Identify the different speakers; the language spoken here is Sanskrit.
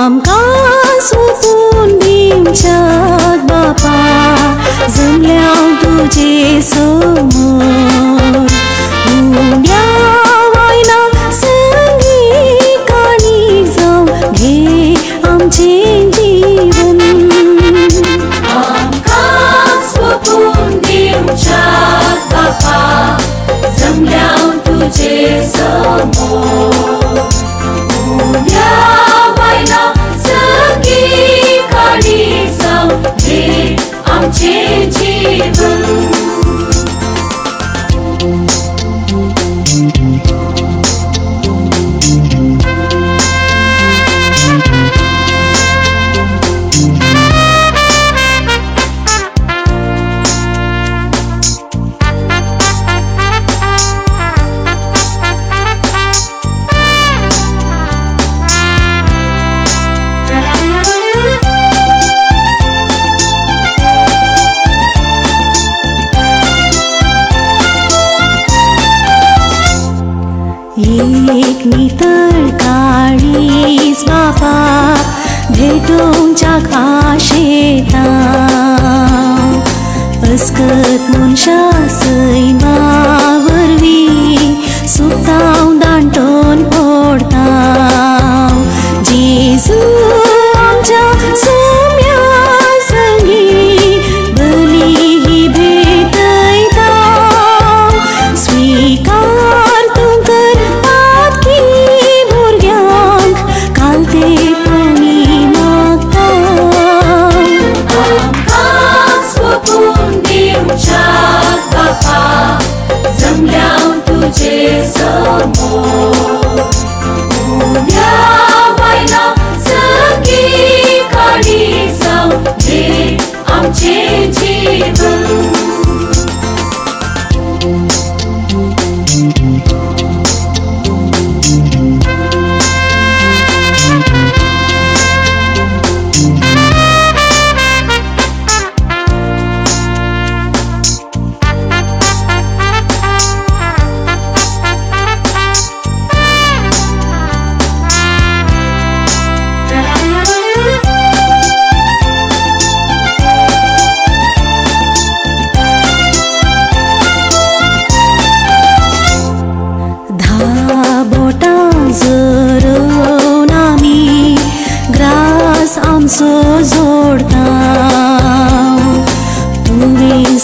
Speaker 1: आमकां सोंपून दिपा सुंग तुजी गावचें जीवन एक नितळ काळी स्वाभा घे खाशेता अस्कत मनशा सैमा वरवीं सुता आमचो जोडता तुमी